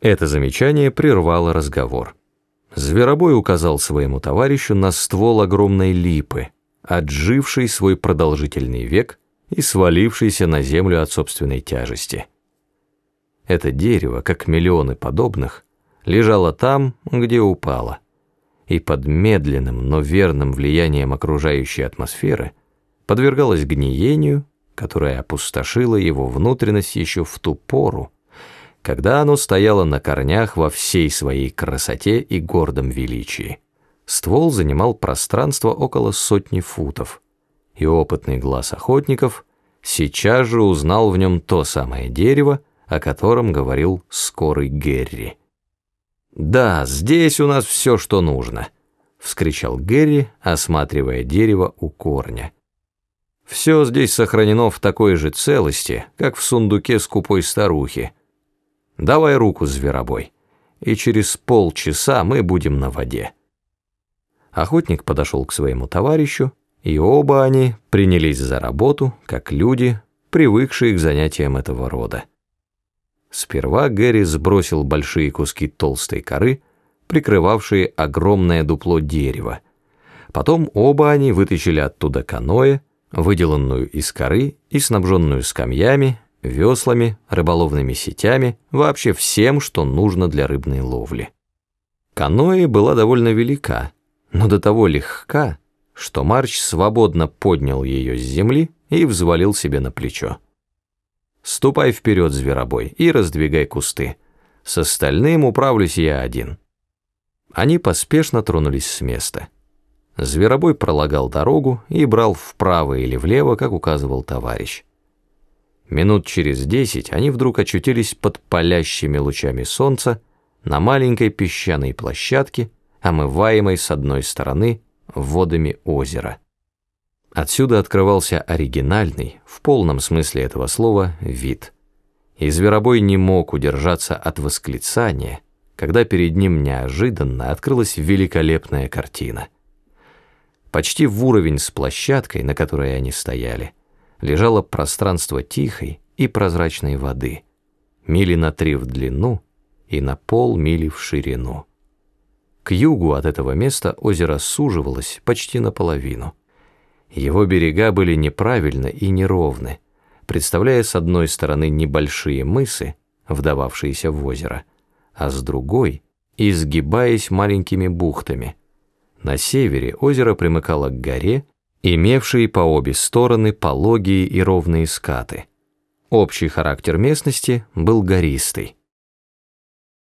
Это замечание прервало разговор. Зверобой указал своему товарищу на ствол огромной липы, отживший свой продолжительный век и свалившийся на землю от собственной тяжести. Это дерево, как миллионы подобных, лежало там, где упало, и под медленным, но верным влиянием окружающей атмосферы подвергалось гниению, которое опустошило его внутренность еще в ту пору, когда оно стояло на корнях во всей своей красоте и гордом величии. Ствол занимал пространство около сотни футов, и опытный глаз охотников сейчас же узнал в нем то самое дерево, о котором говорил скорый Герри. «Да, здесь у нас все, что нужно», — вскричал Герри, осматривая дерево у корня. «Все здесь сохранено в такой же целости, как в сундуке скупой старухи. Давай руку, зверобой, и через полчаса мы будем на воде». Охотник подошел к своему товарищу, и оба они принялись за работу, как люди, привыкшие к занятиям этого рода. Сперва Гэри сбросил большие куски толстой коры, прикрывавшие огромное дупло дерева. Потом оба они вытащили оттуда каноэ, выделанную из коры и снабженную скамьями, веслами, рыболовными сетями, вообще всем, что нужно для рыбной ловли. Каноэ была довольно велика, но до того легка, что Марч свободно поднял ее с земли и взвалил себе на плечо. «Ступай вперед, зверобой, и раздвигай кусты. С остальным управлюсь я один». Они поспешно тронулись с места. Зверобой пролагал дорогу и брал вправо или влево, как указывал товарищ. Минут через десять они вдруг очутились под палящими лучами солнца на маленькой песчаной площадке, омываемой с одной стороны водами озера. Отсюда открывался оригинальный, в полном смысле этого слова, вид. И зверобой не мог удержаться от восклицания, когда перед ним неожиданно открылась великолепная картина. Почти в уровень с площадкой, на которой они стояли, лежало пространство тихой и прозрачной воды, мили на три в длину и на полмили в ширину. К югу от этого места озеро суживалось почти наполовину. Его берега были неправильны и неровны, представляя с одной стороны небольшие мысы, вдававшиеся в озеро, а с другой — изгибаясь маленькими бухтами. На севере озеро примыкало к горе, имевшие по обе стороны пологие и ровные скаты. Общий характер местности был гористый.